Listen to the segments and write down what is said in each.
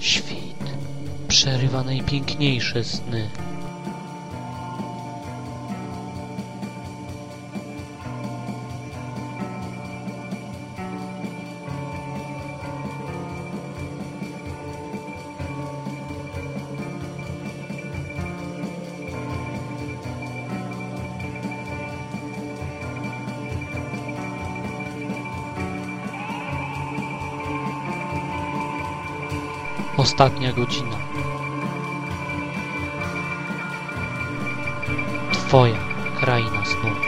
Świt przerywa najpiękniejsze sny. Ostatnia godzina. Twoja kraina snów.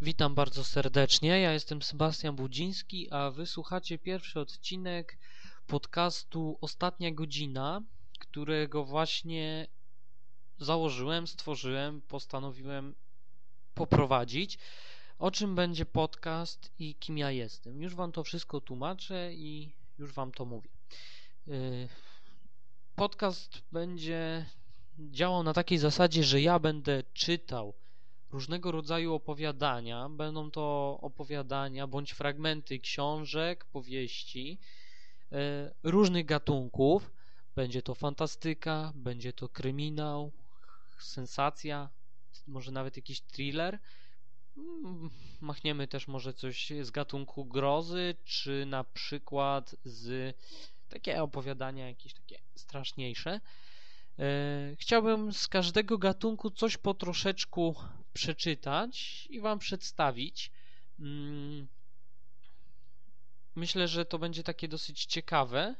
Witam bardzo serdecznie. Ja jestem Sebastian Budziński, a wysłuchacie pierwszy odcinek podcastu Ostatnia godzina którego właśnie założyłem, stworzyłem, postanowiłem poprowadzić. O czym będzie podcast i kim ja jestem? Już Wam to wszystko tłumaczę i już Wam to mówię. Y, podcast będzie działał na takiej zasadzie, że ja będę czytał różnego rodzaju opowiadania. Będą to opowiadania bądź fragmenty książek, powieści y, różnych gatunków będzie to fantastyka, będzie to kryminał, sensacja, może nawet jakiś thriller. Mm, machniemy też może coś z gatunku grozy, czy na przykład z takie opowiadania jakieś takie straszniejsze. E, chciałbym z każdego gatunku coś po troszeczku przeczytać i Wam przedstawić. Mm, myślę, że to będzie takie dosyć ciekawe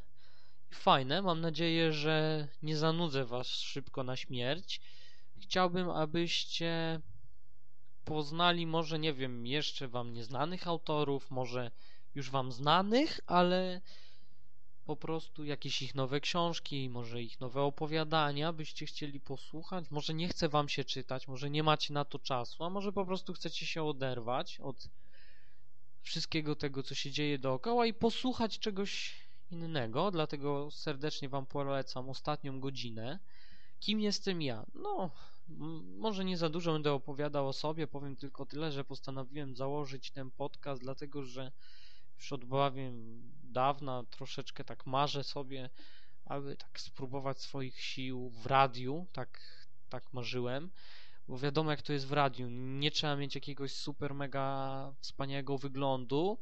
fajne. Mam nadzieję, że nie zanudzę Was szybko na śmierć. Chciałbym, abyście poznali może, nie wiem, jeszcze Wam nieznanych autorów, może już Wam znanych, ale po prostu jakieś ich nowe książki, może ich nowe opowiadania byście chcieli posłuchać. Może nie chce Wam się czytać, może nie macie na to czasu, a może po prostu chcecie się oderwać od wszystkiego tego, co się dzieje dookoła i posłuchać czegoś innego, dlatego serdecznie Wam polecam ostatnią godzinę. Kim jestem ja? No, może nie za dużo będę opowiadał o sobie, powiem tylko tyle, że postanowiłem założyć ten podcast, dlatego że już od bowiem dawna troszeczkę tak marzę sobie, aby tak spróbować swoich sił w radiu, tak, tak marzyłem, bo wiadomo jak to jest w radiu, nie trzeba mieć jakiegoś super mega wspaniałego wyglądu,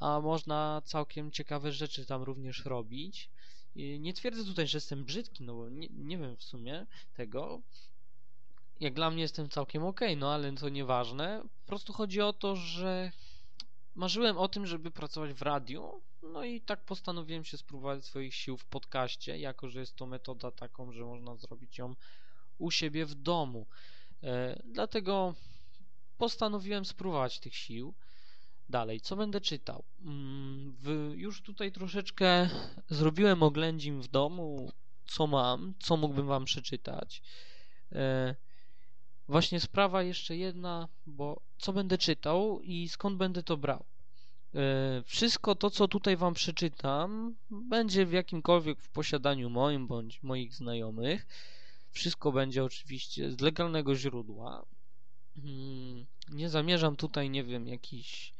a można całkiem ciekawe rzeczy tam również robić. Nie twierdzę tutaj, że jestem brzydki, no bo nie, nie wiem w sumie tego. Jak dla mnie jestem całkiem ok, no ale to nieważne. Po prostu chodzi o to, że marzyłem o tym, żeby pracować w radiu, no i tak postanowiłem się spróbować swoich sił w podcaście, jako że jest to metoda taką, że można zrobić ją u siebie w domu. E, dlatego postanowiłem spróbować tych sił. Dalej, co będę czytał? Mm, w, już tutaj troszeczkę zrobiłem oględzin w domu, co mam, co mógłbym Wam przeczytać. E, właśnie sprawa jeszcze jedna, bo co będę czytał i skąd będę to brał. E, wszystko to, co tutaj Wam przeczytam, będzie w jakimkolwiek w posiadaniu moim bądź moich znajomych. Wszystko będzie oczywiście z legalnego źródła. Mm, nie zamierzam tutaj, nie wiem, jakiś Y,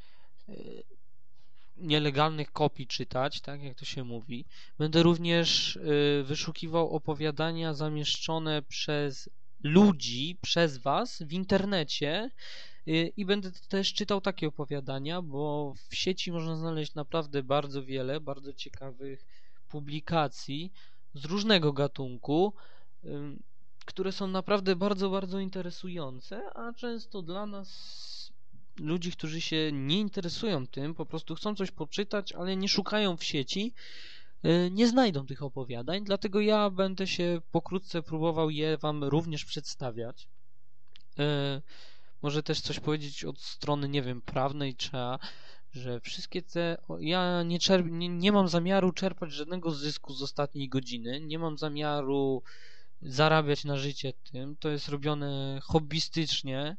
nielegalnych kopii czytać, tak jak to się mówi. Będę również y, wyszukiwał opowiadania zamieszczone przez ludzi, przez Was w internecie y, i będę też czytał takie opowiadania, bo w sieci można znaleźć naprawdę bardzo wiele bardzo ciekawych publikacji z różnego gatunku, które są naprawdę bardzo, bardzo interesujące, a często dla nas ludzi, którzy się nie interesują tym, po prostu chcą coś poczytać, ale nie szukają w sieci, y, nie znajdą tych opowiadań, dlatego ja będę się pokrótce próbował je Wam również przedstawiać. Y, może też coś powiedzieć od strony, nie wiem, prawnej, trzeba, że wszystkie te. Ja nie, czerp... nie, nie mam zamiaru czerpać żadnego zysku z ostatniej godziny, nie mam zamiaru zarabiać na życie tym. To jest robione hobbystycznie,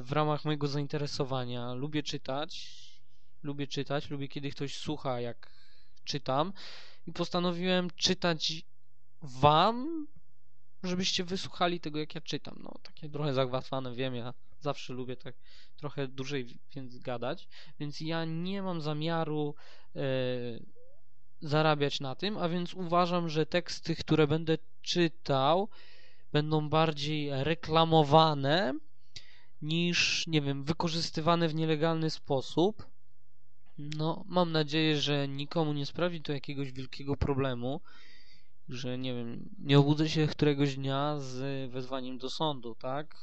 w ramach mojego zainteresowania. Lubię czytać, lubię czytać, lubię kiedy ktoś słucha jak czytam i postanowiłem czytać wam, żebyście wysłuchali tego, jak ja czytam. No, takie trochę zagmatwane, wiem, ja zawsze lubię tak trochę dłużej więc gadać, więc ja nie mam zamiaru e, zarabiać na tym, a więc uważam, że teksty, które będę czytał, będą bardziej reklamowane niż, nie wiem, wykorzystywane w nielegalny sposób. No, mam nadzieję, że nikomu nie sprawi to jakiegoś wielkiego problemu, że nie wiem, nie obudzę się któregoś dnia z wezwaniem do sądu, tak?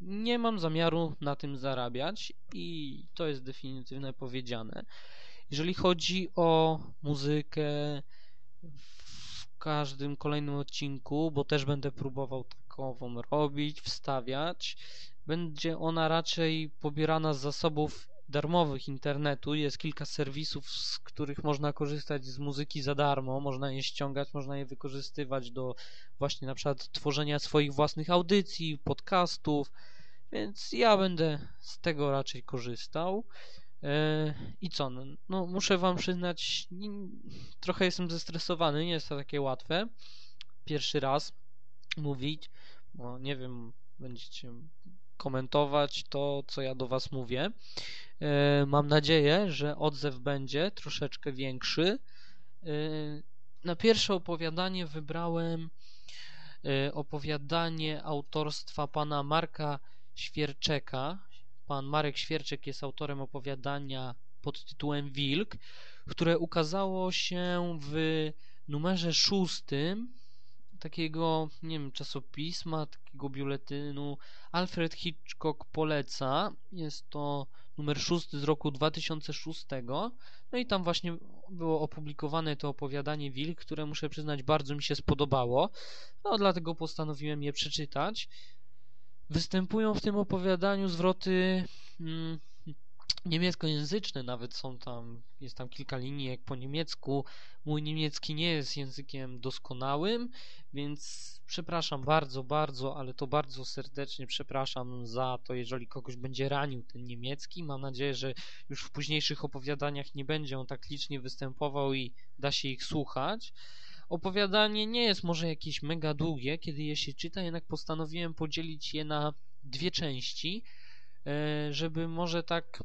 Nie mam zamiaru na tym zarabiać i to jest definitywne powiedziane. Jeżeli chodzi o muzykę w każdym kolejnym odcinku, bo też będę próbował takową robić, wstawiać, będzie ona raczej pobierana z zasobów darmowych internetu. Jest kilka serwisów, z których można korzystać z muzyki za darmo. Można je ściągać, można je wykorzystywać do właśnie na przykład tworzenia swoich własnych audycji, podcastów. Więc ja będę z tego raczej korzystał. E, I co? No, no, muszę Wam przyznać, trochę jestem zestresowany, nie jest to takie łatwe. Pierwszy raz mówić, bo nie wiem, będziecie komentować to, co ja do Was mówię. E, mam nadzieję, że odzew będzie troszeczkę większy. E, na pierwsze opowiadanie wybrałem opowiadanie autorstwa pana Marka Świerczeka. Pan Marek Świerczek jest autorem opowiadania pod tytułem Wilk, które ukazało się w numerze szóstym takiego, nie wiem, czasopisma, takiego biuletynu Alfred Hitchcock poleca. Jest to numer szósty z roku 2006. No i tam właśnie było opublikowane to opowiadanie Wilk, które muszę przyznać bardzo mi się spodobało. No dlatego postanowiłem je przeczytać. Występują w tym opowiadaniu zwroty mm, niemieckojęzyczne, nawet są tam, jest tam kilka linijek po niemiecku. Mój niemiecki nie jest językiem doskonałym, więc przepraszam bardzo, bardzo, ale to bardzo serdecznie przepraszam za to, jeżeli kogoś będzie ranił ten niemiecki. Mam nadzieję, że już w późniejszych opowiadaniach nie będzie on tak licznie występował i da się ich słuchać. Opowiadanie nie jest może jakieś mega długie, kiedy je się czyta, jednak postanowiłem podzielić je na dwie części, żeby może tak,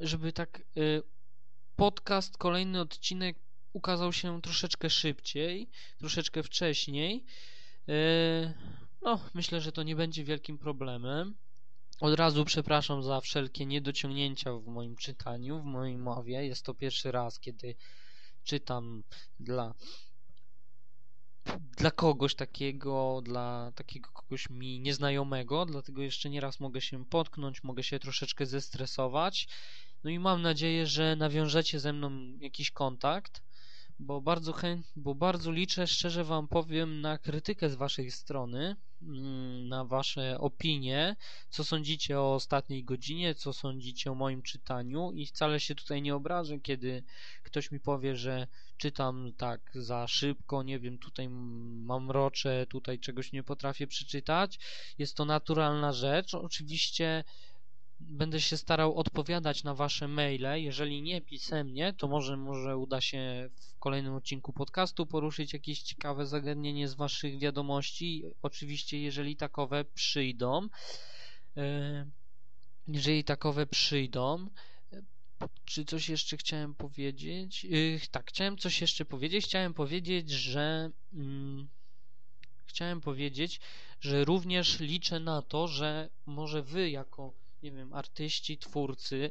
żeby tak e, podcast, kolejny odcinek ukazał się troszeczkę szybciej, troszeczkę wcześniej. E, no, myślę, że to nie będzie wielkim problemem. Od razu przepraszam za wszelkie niedociągnięcia w moim czytaniu, w mojej mowie. Jest to pierwszy raz, kiedy czytam dla dla kogoś takiego, dla takiego kogoś mi nieznajomego, dlatego jeszcze nieraz mogę się potknąć, mogę się troszeczkę zestresować. No i mam nadzieję, że nawiążecie ze mną jakiś kontakt, bo bardzo chęt, bo bardzo liczę, szczerze wam powiem, na krytykę z waszej strony, mm, na wasze opinie, co sądzicie o ostatniej godzinie, co sądzicie o moim czytaniu i wcale się tutaj nie obrażę, kiedy ktoś mi powie, że czytam tak za szybko, nie wiem, tutaj mam rocze, tutaj czegoś nie potrafię przeczytać. Jest to naturalna rzecz. Oczywiście będę się starał odpowiadać na wasze maile. Jeżeli nie pisemnie, to może, może uda się w kolejnym odcinku podcastu poruszyć jakieś ciekawe zagadnienie z waszych wiadomości. Oczywiście, jeżeli takowe przyjdą. E, jeżeli takowe przyjdą. Czy coś jeszcze chciałem powiedzieć? Yy, tak, chciałem coś jeszcze powiedzieć. Chciałem powiedzieć, że. Mm, chciałem powiedzieć, że również liczę na to, że może wy, jako, nie wiem, artyści, twórcy,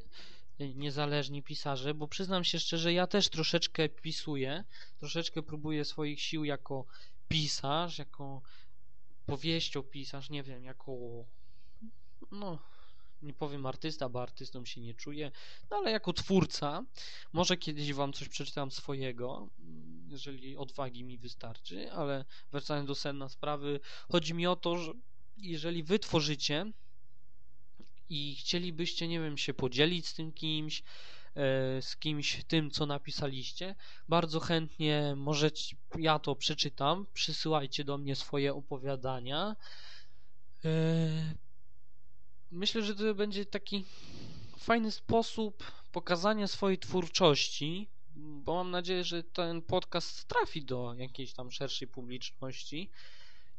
niezależni pisarze, bo przyznam się szczerze, ja też troszeczkę pisuję, troszeczkę próbuję swoich sił jako pisarz, jako powieściopisarz, nie wiem, jako. No, nie powiem artysta, bo artystą się nie czuję, no ale jako twórca, może kiedyś wam coś przeczytam swojego, mm, jeżeli odwagi mi wystarczy, ale wracając do sedna sprawy, chodzi mi o to, że jeżeli wy tworzycie i chcielibyście, nie wiem, się podzielić z tym kimś, e, z kimś tym, co napisaliście, bardzo chętnie możecie, ja to przeczytam, przysyłajcie do mnie swoje opowiadania. Myślę, że to będzie taki fajny sposób pokazania swojej twórczości, bo mam nadzieję, że ten podcast trafi do jakiejś tam szerszej publiczności.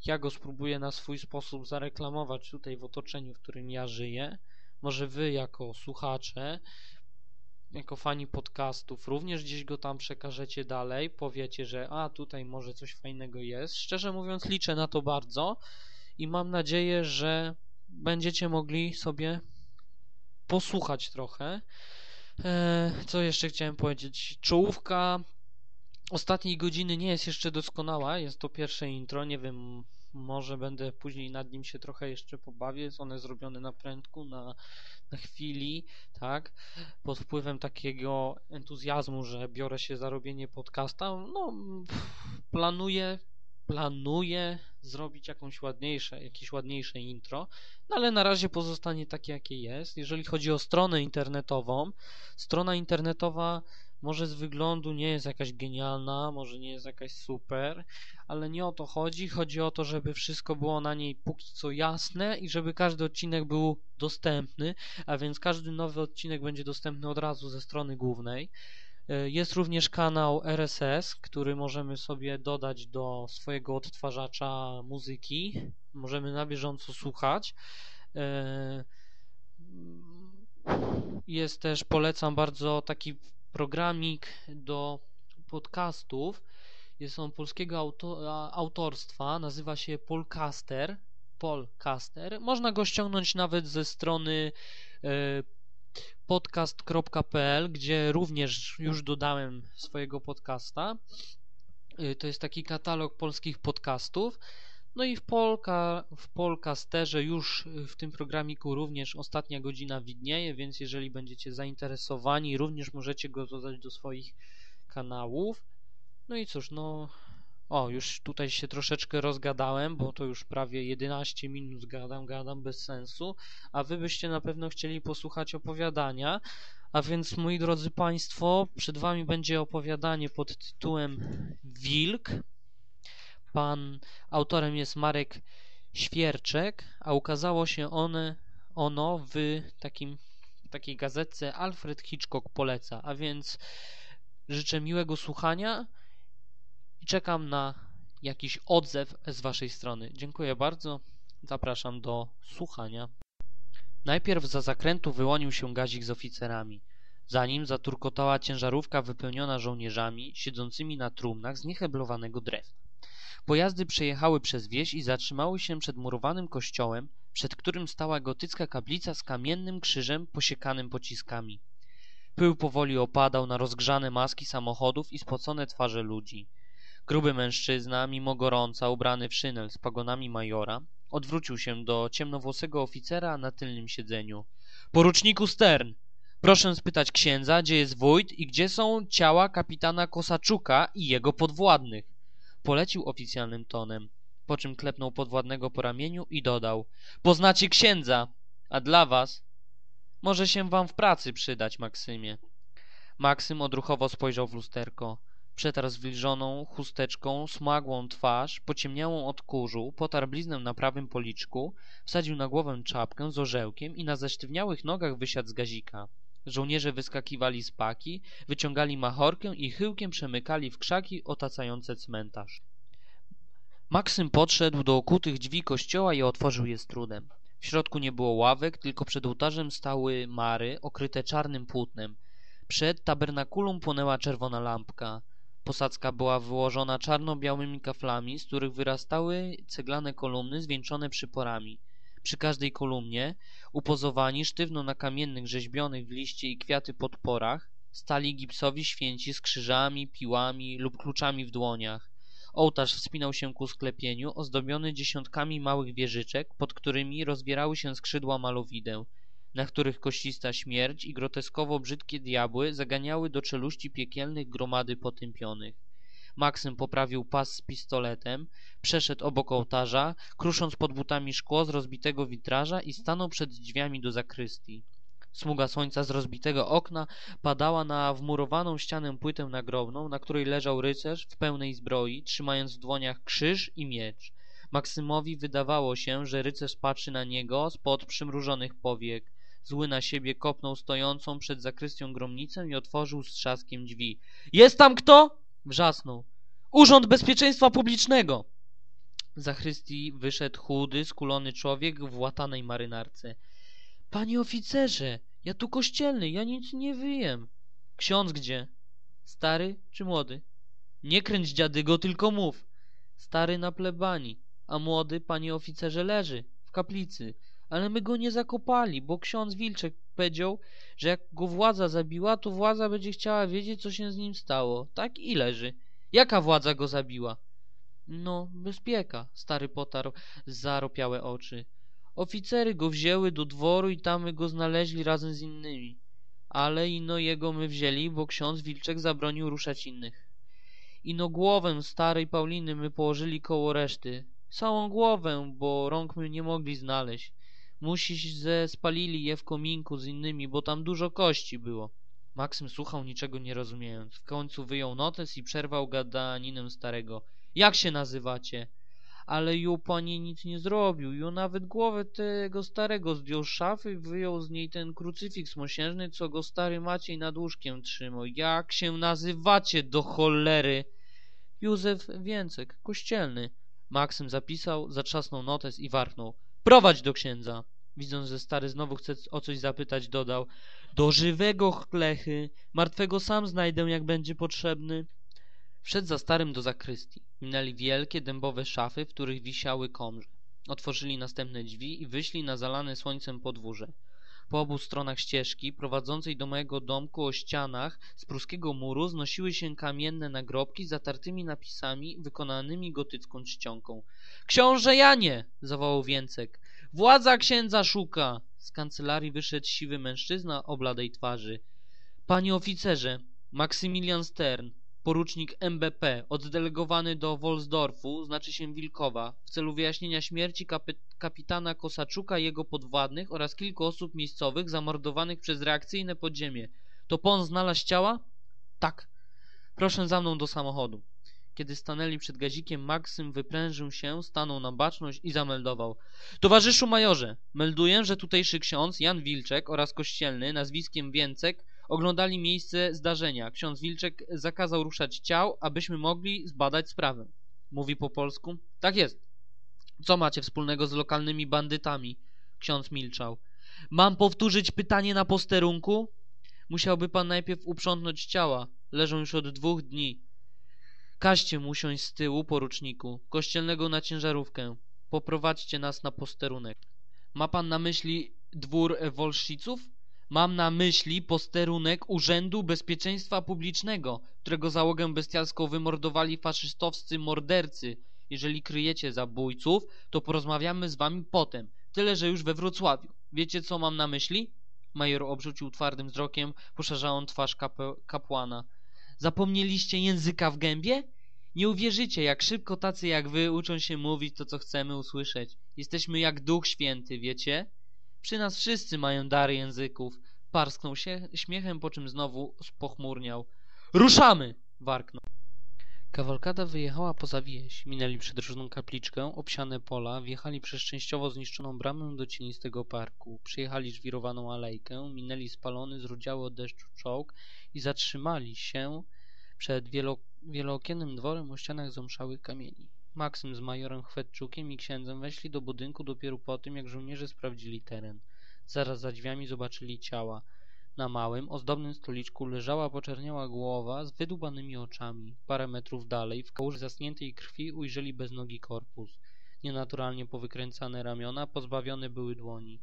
Ja go spróbuję na swój sposób zareklamować tutaj w otoczeniu, w którym ja żyję. Może wy jako słuchacze, jako fani podcastów również gdzieś go tam przekażecie dalej, powiecie, że a tutaj może coś fajnego jest. Szczerze mówiąc liczę na to bardzo i mam nadzieję, że będziecie mogli sobie posłuchać trochę. E, co jeszcze chciałem powiedzieć? Czołówka ostatniej godziny nie jest jeszcze doskonała. Jest to pierwsze intro. Nie wiem, może będę później nad nim się trochę jeszcze pobawię. Jest one zrobione na prędku, na, na chwili, tak? Pod wpływem takiego entuzjazmu, że biorę się za robienie podcasta. No, planuję planuję zrobić jakąś ładniejsze, jakieś ładniejsze intro, no ale na razie pozostanie takie, jakie jest. Jeżeli chodzi o stronę internetową, strona internetowa może z wyglądu nie jest jakaś genialna, może nie jest jakaś super, ale nie o to chodzi. Chodzi o to, żeby wszystko było na niej póki co jasne i żeby każdy odcinek był dostępny, a więc każdy nowy odcinek będzie dostępny od razu ze strony głównej. E, jest również kanał RSS, który możemy sobie dodać do swojego odtwarzacza muzyki. Możemy na bieżąco słuchać. E, jest też, polecam bardzo taki programik do podcastów. Jest on polskiego auto, autorstwa, nazywa się Polcaster. Polcaster. Można go ściągnąć nawet ze strony e, podcast.pl, gdzie również już dodałem swojego podcasta. Y, to jest taki katalog polskich podcastów. No i w, Polka, w Polcasterze już w tym programiku również ostatnia godzina widnieje, więc jeżeli będziecie zainteresowani, również możecie go dodać do swoich kanałów. No i cóż, no o, już tutaj się troszeczkę rozgadałem, bo to już prawie 11 minut gadam, gadam bez sensu, a wy byście na pewno chcieli posłuchać opowiadania. A więc, moi drodzy Państwo, przed Wami będzie opowiadanie pod tytułem Wilk. Pan autorem jest Marek Świerczek, a ukazało się one, ono w takim, takiej gazetce Alfred Hitchcock poleca. A więc życzę miłego słuchania czekam na jakiś odzew z Waszej strony. Dziękuję bardzo. Zapraszam do słuchania. Najpierw za zakrętu wyłonił się gazik z oficerami. Za nim zaturkotała ciężarówka wypełniona żołnierzami siedzącymi na trumnach z nieheblowanego drewna. Pojazdy przejechały przez wieś i zatrzymały się przed murowanym kościołem, przed którym stała gotycka kaplica z kamiennym krzyżem posiekanym pociskami. Pył powoli opadał na rozgrzane maski samochodów i spocone twarze ludzi. Gruby mężczyzna, mimo gorąca, ubrany w szynel z pagonami majora, odwrócił się do ciemnowłosego oficera na tylnym siedzeniu. Poruczniku Stern, proszę spytać księdza, gdzie jest wójt i gdzie są ciała kapitana Kosaczuka i jego podwładnych. Polecił oficjalnym tonem, po czym klepnął podwładnego po ramieniu i dodał Poznacie księdza, a dla was może się wam w pracy przydać, Maksymie. Maksym odruchowo spojrzał w lusterko. Przetarł zwilżoną chusteczką smagłą twarz, pociemniałą od kurzu, potarł bliznę na prawym policzku, wsadził na głowę czapkę z orzełkiem i na zesztywniałych nogach wysiadł z gazika. Żołnierze wyskakiwali z paki, wyciągali machorkę i chyłkiem przemykali w krzaki otacające cmentarz. Maksym podszedł do okutych drzwi kościoła i otworzył je z trudem. W środku nie było ławek, tylko przed ołtarzem stały mary okryte czarnym płótnem. Przed tabernakulum płonęła czerwona lampka. Posadzka była wyłożona czarno-białymi kaflami, z których wyrastały ceglane kolumny zwieńczone przyporami. Przy każdej kolumnie, upozowani sztywno na kamiennych rzeźbionych w liście i kwiaty podporach, stali gipsowi święci z krzyżami, piłami lub kluczami w dłoniach. Ołtarz wspinał się ku sklepieniu, ozdobiony dziesiątkami małych wieżyczek, pod którymi rozwierały się skrzydła malowideł na których koścista śmierć i groteskowo brzydkie diabły zaganiały do czeluści piekielnych gromady potępionych. Maksym poprawił pas z pistoletem, przeszedł obok ołtarza, krusząc pod butami szkło z rozbitego witraża i stanął przed drzwiami do zakrystii. Smuga słońca z rozbitego okna padała na wmurowaną ścianę płytę nagrobną, na której leżał rycerz w pełnej zbroi, trzymając w dłoniach krzyż i miecz. Maksymowi wydawało się, że rycerz patrzy na niego spod przymrużonych powiek, Zły na siebie kopnął stojącą przed zakrystią gromnicę i otworzył z trzaskiem drzwi. Jest tam kto? Wrzasnął. Urząd Bezpieczeństwa Publicznego! Z zachrystii wyszedł chudy, skulony człowiek w łatanej marynarce. Panie oficerze, ja tu kościelny, ja nic nie wyjem. Ksiądz gdzie? Stary czy młody? Nie kręć dziadygo, tylko mów. Stary na plebanii, a młody, panie oficerze, leży w kaplicy. Ale my go nie zakopali, bo ksiądz Wilczek powiedział, że jak go władza zabiła, to władza będzie chciała wiedzieć, co się z nim stało. Tak i leży. Jaka władza go zabiła? No, bezpieka, stary potarł zaropiałe oczy. Oficery go wzięły do dworu i tam my go znaleźli razem z innymi. Ale ino jego my wzięli, bo ksiądz Wilczek zabronił ruszać innych. Ino głowę starej Pauliny my położyli koło reszty. Całą głowę, bo rąk my nie mogli znaleźć. Musiś ze spalili je w kominku z innymi, bo tam dużo kości było. Maksym słuchał niczego nie rozumiejąc. W końcu wyjął notes i przerwał gadaninę starego. Jak się nazywacie? Ale ju panie nic nie zrobił. Ju nawet głowę tego starego zdjął z szafy i wyjął z niej ten krucyfiks mosiężny, co go stary Maciej nad łóżkiem trzymał. Jak się nazywacie do cholery? Józef Więcek, kościelny. Maksym zapisał, zatrzasnął notes i warknął. Prowadź do księdza. Widząc, że stary znowu chce o coś zapytać, dodał. Do żywego chlechy. Martwego sam znajdę, jak będzie potrzebny. Wszedł za starym do zakrystii. Minęli wielkie, dębowe szafy, w których wisiały komrze. Otworzyli następne drzwi i wyszli na zalane słońcem podwórze. Po obu stronach ścieżki, prowadzącej do mojego domku o ścianach z pruskiego muru, znosiły się kamienne nagrobki z zatartymi napisami wykonanymi gotycką czcionką. Książę Janie! zawołał Więcek. Władza księdza szuka! Z kancelarii wyszedł siwy mężczyzna o bladej twarzy. Panie oficerze, Maksymilian Stern, porucznik MBP, oddelegowany do Wolsdorfu, znaczy się Wilkowa, w celu wyjaśnienia śmierci kapitana Kosaczuka jego podwładnych oraz kilku osób miejscowych zamordowanych przez reakcyjne podziemie. To pon znalazł ciała? Tak. Proszę za mną do samochodu. Kiedy stanęli przed gazikiem, Maksym wyprężył się, stanął na baczność i zameldował. Towarzyszu majorze, melduję, że tutejszy ksiądz Jan Wilczek oraz kościelny nazwiskiem Więcek oglądali miejsce zdarzenia. Ksiądz Wilczek zakazał ruszać ciał, abyśmy mogli zbadać sprawę. Mówi po polsku? Tak jest. Co macie wspólnego z lokalnymi bandytami? Ksiądz milczał. Mam powtórzyć pytanie na posterunku? Musiałby pan najpierw uprzątnąć ciała. Leżą już od dwóch dni. Kaźcie mu siąść z tyłu, poruczniku. Kościelnego na ciężarówkę. Poprowadźcie nas na posterunek. Ma pan na myśli dwór Wolsziców? Mam na myśli posterunek Urzędu Bezpieczeństwa Publicznego, którego załogę bestialską wymordowali faszystowscy mordercy. Jeżeli kryjecie zabójców, to porozmawiamy z wami potem. Tyle, że już we Wrocławiu. Wiecie, co mam na myśli? Major obrzucił twardym wzrokiem poszerzałą twarz kape- kapłana. Zapomnieliście języka w gębie? Nie uwierzycie, jak szybko tacy jak wy uczą się mówić to, co chcemy usłyszeć. Jesteśmy jak Duch Święty, wiecie? Przy nas wszyscy mają dary języków. Parsknął się śmiechem, po czym znowu pochmurniał. Ruszamy! warknął. Kawalkada wyjechała poza wieś, minęli przydrożną kapliczkę, obsiane pola, wjechali przez częściowo zniszczoną bramę do cienistego parku, przyjechali żwirowaną alejkę, minęli spalony, zrudziały od deszczu czołg i zatrzymali się przed wielo, wielookiennym dworem o ścianach zomszałych kamieni. Maksym z majorem Chwetczukiem i księdzem weszli do budynku dopiero po tym, jak żołnierze sprawdzili teren. Zaraz za drzwiami zobaczyli ciała. Na małym, ozdobnym stoliczku leżała poczerniała głowa z wydłubanymi oczami. Parę metrów dalej, w kałuży zasniętej krwi, ujrzeli beznogi korpus. Nienaturalnie powykręcane ramiona pozbawione były dłoni.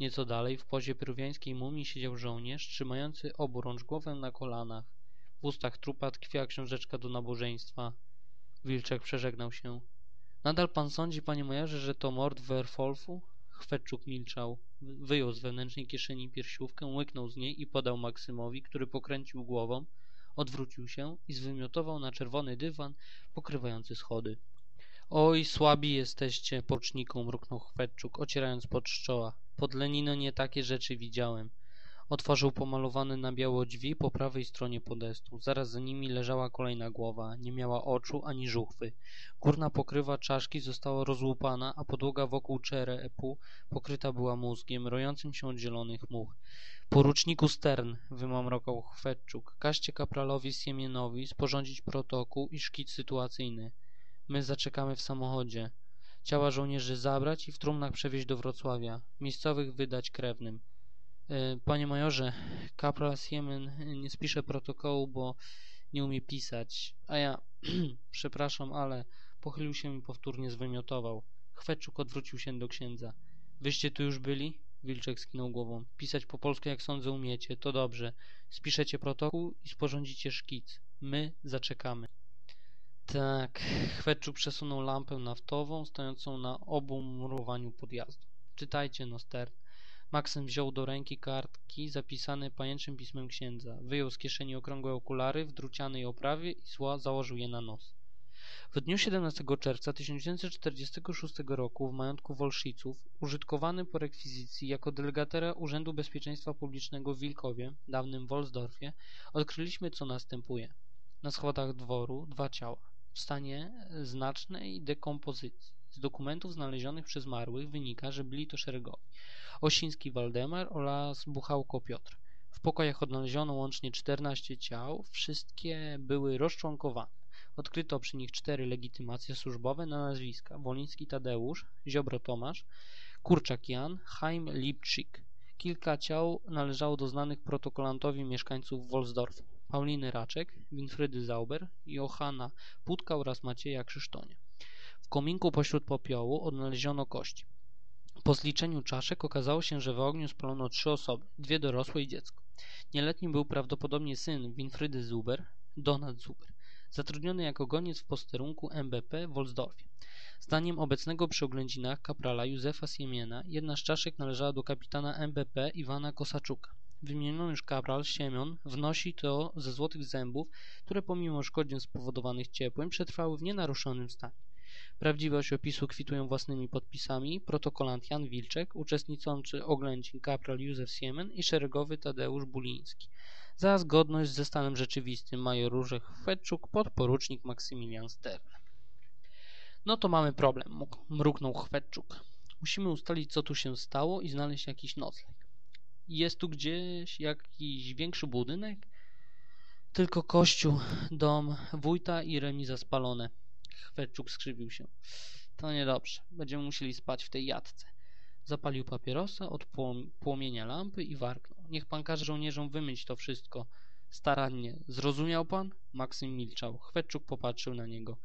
Nieco dalej, w pozie peruwiańskiej mumii siedział żołnierz, trzymający oburącz głowę na kolanach. W ustach trupa tkwiła książeczka do nabożeństwa. Wilczek przeżegnał się. Nadal pan sądzi, panie majorze, że to mord Werfolfu? Chwetczuk milczał. Wyjął z wewnętrznej kieszeni piersiówkę, łyknął z niej i podał Maksymowi, który pokręcił głową, odwrócił się i zwymiotował na czerwony dywan pokrywający schody. Oj, słabi jesteście, poczniku, mruknął Chwetczuk, ocierając pod czoła. Pod Lenino nie takie rzeczy widziałem. Otworzył pomalowane na biało drzwi po prawej stronie podestu. Zaraz za nimi leżała kolejna głowa. Nie miała oczu ani żuchwy. Górna pokrywa czaszki została rozłupana, a podłoga wokół czerepu pokryta była mózgiem, rojącym się od zielonych much. Poruczniku Stern, wymamrokał Chwetczuk, każcie kapralowi Siemienowi sporządzić protokół i szkic sytuacyjny. My zaczekamy w samochodzie. Ciała żołnierzy zabrać i w trumnach przewieźć do Wrocławia. Miejscowych wydać krewnym. E, panie majorze, kapral Siemen nie spisze protokołu, bo nie umie pisać. A ja, przepraszam, ale pochylił się i powtórnie zwymiotował. Chweczuk odwrócił się do księdza. Wyście tu już byli? Wilczek skinął głową. Pisać po polsku, jak sądzę, umiecie. To dobrze. Spiszecie protokół i sporządzicie szkic. My zaczekamy. Tak. Chweczuk przesunął lampę naftową, stojącą na obumurowaniu podjazdu. Czytajcie, no stern. Maksym wziął do ręki kartki zapisane pajęczym pismem księdza. Wyjął z kieszeni okrągłe okulary w drucianej oprawie i zła założył je na nos. W dniu 17 czerwca 1946 roku w majątku Wolszyców, użytkowany po rekwizycji jako delegatera Urzędu Bezpieczeństwa Publicznego w Wilkowie, dawnym Wolsdorfie, odkryliśmy co następuje. Na schodach dworu dwa ciała, w stanie znacznej dekompozycji. Z dokumentów znalezionych przez zmarłych wynika, że byli to szeregowi. Osiński Waldemar oraz Buchałko Piotr. W pokojach odnaleziono łącznie 14 ciał, wszystkie były rozczłonkowane. Odkryto przy nich cztery legitymacje służbowe na nazwiska Woliński Tadeusz, Ziobro Tomasz, Kurczak Jan, Chaim Lipczyk. Kilka ciał należało do znanych protokolantowi mieszkańców Wolsdorfu. Pauliny Raczek, Winfrydy Zauber, Johanna Putka oraz Macieja Krzysztonia. Kominku pośród popiołu odnaleziono kości. Po zliczeniu czaszek okazało się, że w ogniu spalono trzy osoby, dwie dorosłe i dziecko. Nieletnim był prawdopodobnie syn Winfrydy Zuber, Donat Zuber, zatrudniony jako goniec w posterunku MBP w Wolsdorfie. Zdaniem obecnego przy oględzinach kaprala Józefa Siemiena jedna z czaszek należała do kapitana MBP Iwana Kosaczuka. Wymieniony już kapral Siemion wnosi to ze złotych zębów, które pomimo szkodzin spowodowanych ciepłem przetrwały w nienaruszonym stanie. Prawdziwość opisu kwitują własnymi podpisami protokolant Jan Wilczek, uczestniczący oględzin kapral Józef Siemen i szeregowy Tadeusz Buliński. Za zgodność ze stanem rzeczywistym major Różek Chwetczuk, podporucznik Maksymilian Stern. No to mamy problem, mruknął Chwetczuk. Musimy ustalić, co tu się stało i znaleźć jakiś nocleg. Jest tu gdzieś jakiś większy budynek? Tylko kościół, dom, wójta i remiza spalone. Chwetczuk skrzywił się. To niedobrze. Będziemy musieli spać w tej jatce. Zapalił papierosa od płomienia lampy i warknął. Niech pan każe żołnierzom wymyć to wszystko. Starannie. Zrozumiał pan? Maksym milczał. Chwetczuk popatrzył na niego.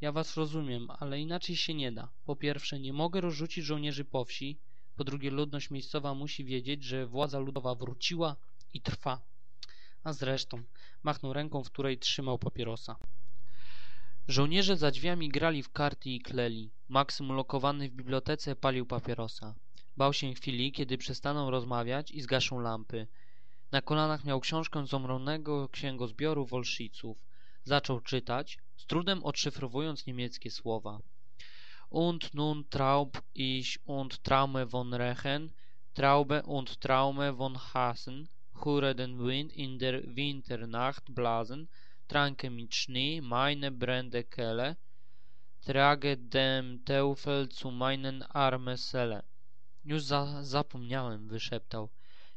Ja was rozumiem, ale inaczej się nie da. Po pierwsze, nie mogę rozrzucić żołnierzy po wsi. Po drugie, ludność miejscowa musi wiedzieć, że władza ludowa wróciła i trwa. A zresztą, machnął ręką, w której trzymał papierosa. Żołnierze za drzwiami grali w karty i kleli. Maksym ulokowany w bibliotece palił papierosa. Bał się chwili, kiedy przestaną rozmawiać i zgaszą lampy. Na kolanach miał książkę z omronnego księgozbioru Wolsziców. Zaczął czytać, z trudem odszyfrowując niemieckie słowa. Und nun Traub ich und Traume von Rechen, Traube und Traume von Hasen, hure den Wind in der Winternacht blasen, tranke mit Schnee meine brennende Kelle, trage dem Teufel zu meinen arme Selle. Już za zapomniałem, wyszeptał.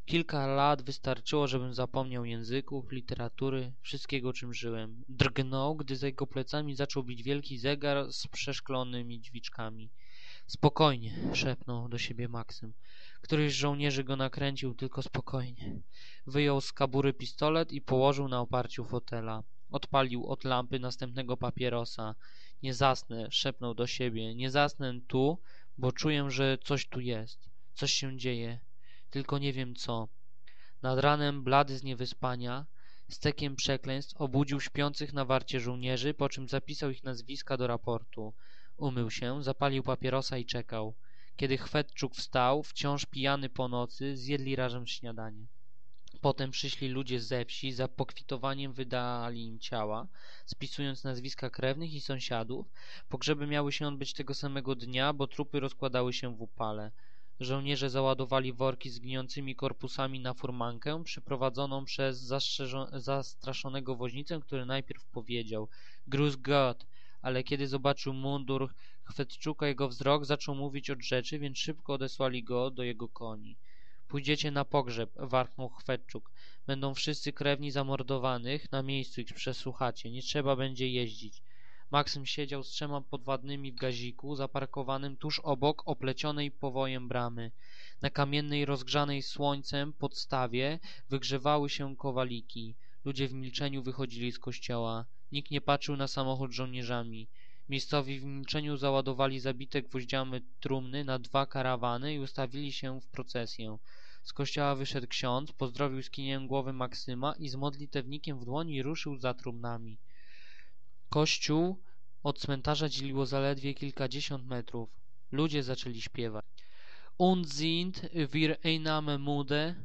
Kilka lat wystarczyło, żebym zapomniał języków, literatury, wszystkiego, czym żyłem. Drgnął, gdy za jego plecami zaczął bić wielki zegar z przeszklonymi drzwiczkami. Spokojnie, szepnął do siebie Maksym. Któryś z żołnierzy go nakręcił, tylko spokojnie. Wyjął z kabury pistolet i położył na oparciu fotela. Odpalił od lampy następnego papierosa. Nie zasnę, szepnął do siebie. Nie zasnę tu, bo czuję, że coś tu jest. Coś się dzieje. Tylko nie wiem co. Nad ranem, blady z niewyspania, stekiem przekleństw obudził śpiących na warcie żołnierzy, po czym zapisał ich nazwiska do raportu. Umył się, zapalił papierosa i czekał. Kiedy Chwetczuk wstał, wciąż pijany po nocy, zjedli razem śniadanie. Potem przyszli ludzie ze wsi, za pokwitowaniem wydali im ciała, spisując nazwiska krewnych i sąsiadów. Pogrzeby miały się odbyć tego samego dnia, bo trupy rozkładały się w upale. Żołnierze załadowali worki z gnijącymi korpusami na furmankę, przyprowadzoną przez zastraszonego woźnicę, który najpierw powiedział Gruz God, ale kiedy zobaczył mundur Chwetczuka jego wzrok zaczął mówić od rzeczy, więc szybko odesłali go do jego koni. Pójdziecie na pogrzeb, warknął Chwetczuk. Będą wszyscy krewni zamordowanych, na miejscu ich przesłuchacie, nie trzeba będzie jeździć. Maksym siedział z trzema podwadnymi w gaziku, zaparkowanym tuż obok oplecionej powojem bramy. Na kamiennej, rozgrzanej słońcem podstawie wygrzewały się kowaliki. Ludzie w milczeniu wychodzili z kościoła. Nikt nie patrzył na samochód żołnierzami. Miejscowi w milczeniu załadowali zabite gwoździami trumny na dwa karawany i ustawili się w procesję. Z kościoła wyszedł ksiądz, pozdrowił skinieniem głowy Maksyma i z modlitewnikiem w dłoni ruszył za trumnami. Kościół od cmentarza dzieliło zaledwie kilkadziesiąt metrów. Ludzie zaczęli śpiewać. Und sind wir einnahme mude,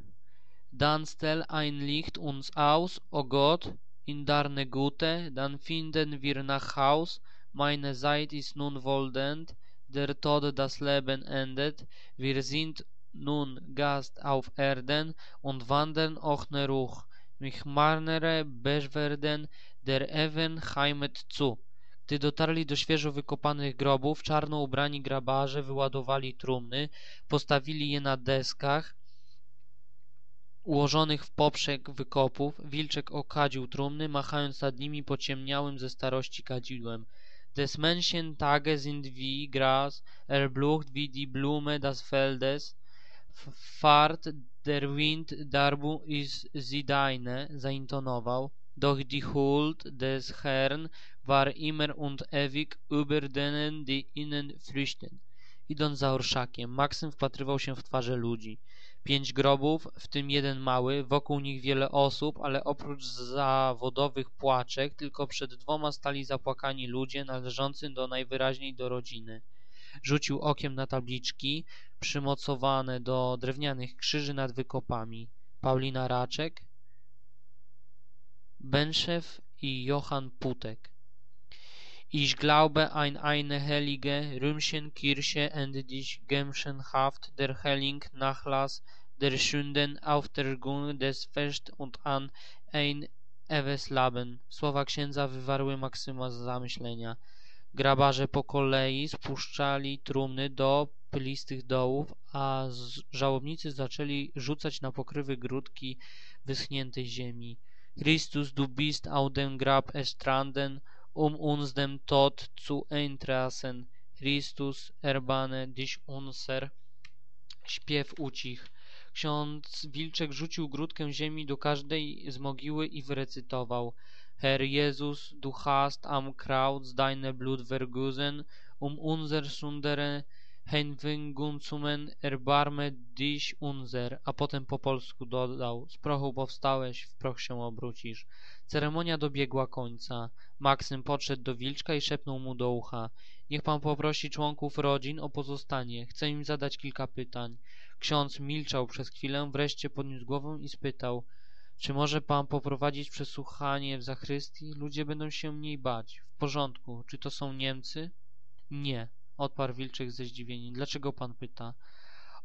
dann stell ein Licht uns aus, o Gott, in darne Gute, dann finden wir nach Haus, meine Zeit ist nun woldend, der Tod das Leben endet, wir sind nun Gast auf Erden und wandern ohne Ruch, mich marnere beschwerden der Ewen heimet zu. Gdy dotarli do świeżo wykopanych grobów, czarno ubrani grabarze wyładowali trumny, postawili je na deskach ułożonych w poprzek wykopów. Wilczek okadził trumny, machając nad nimi pociemniałym ze starości kadzidłem. Des Menschen Tage sind wie Gras, erblucht wie die Blume des Feldes, fahrt der Wind, darbu is sie deine, zaintonował. Doch die Huld des Herrn war immer und ewig über denen, die ihnen flüchten. Idąc za orszakiem, Maksym wpatrywał się w twarze ludzi. Pięć grobów, w tym jeden mały, wokół nich wiele osób, ale oprócz zawodowych płaczek, tylko przed dwoma stali zapłakani ludzie należący do najwyraźniej do rodziny. Rzucił okiem na tabliczki przymocowane do drewnianych krzyży nad wykopami. Paulina Raczek, Benschew i Johann Putek. Ich glaube ein eine heilige Römchen Kirche and dich Gemschenhaft der Heiligen Nachlass der Sünden auf der Gun des Fest und an ein ewes Laben. Słowa księdza wywarły Maksyma z zamyślenia. Grabarze po kolei spuszczali trumny do pylistych dołów, a żałobnicy zaczęli rzucać na pokrywy grudki wyschniętej ziemi. Christus, du bist auf dem Grab erstranden, um uns dem Tod zu entrassen. Christus, erbane dich unser. Śpiew ucich. Ksiądz Wilczek rzucił grudkę ziemi do każdej z mogiły i wyrecytował. Herr Jezus, du hast am Kreuz deine Blut vergossen, um unser Sundere Heinwinguncumen erbarme dich unser, a potem po polsku dodał, z prochu powstałeś, w proch się obrócisz. Ceremonia dobiegła końca. Maksym podszedł do Wilczka i szepnął mu do ucha. Niech pan poprosi członków rodzin o pozostanie. Chcę im zadać kilka pytań. Ksiądz milczał przez chwilę, wreszcie podniósł głowę i spytał. Czy może pan poprowadzić przesłuchanie w zachrystii? Ludzie będą się mniej bać. W porządku. Czy to są Niemcy? Nie odparł Wilczek ze zdziwieniem. Dlaczego pan pyta?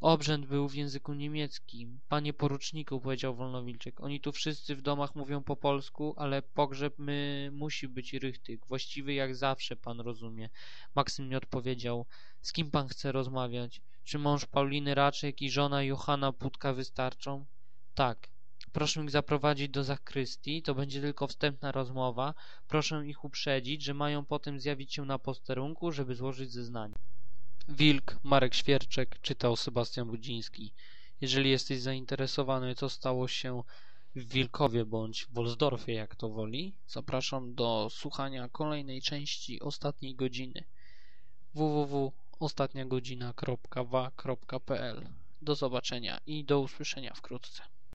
Obrzęd był w języku niemieckim. Panie poruczniku, powiedział Wolnowilczek, oni tu wszyscy w domach mówią po polsku, ale pogrzeb my musi być rychtyk, właściwy jak zawsze, pan rozumie. Maksym nie odpowiedział. Z kim pan chce rozmawiać? Czy mąż Pauliny Raczek i żona Johana Putka wystarczą? Tak. Proszę ich zaprowadzić do zakrystii, to będzie tylko wstępna rozmowa. Proszę ich uprzedzić, że mają potem zjawić się na posterunku, żeby złożyć zeznanie. Wilk, Marek Świerczek, czytał Sebastian Budziński. Jeżeli jesteś zainteresowany, co stało się w Wilkowie bądź Wolsdorfie, jak to woli, zapraszam do słuchania kolejnej części ostatniej godziny www.ostatniagodzina.wa.pl Do zobaczenia i do usłyszenia wkrótce.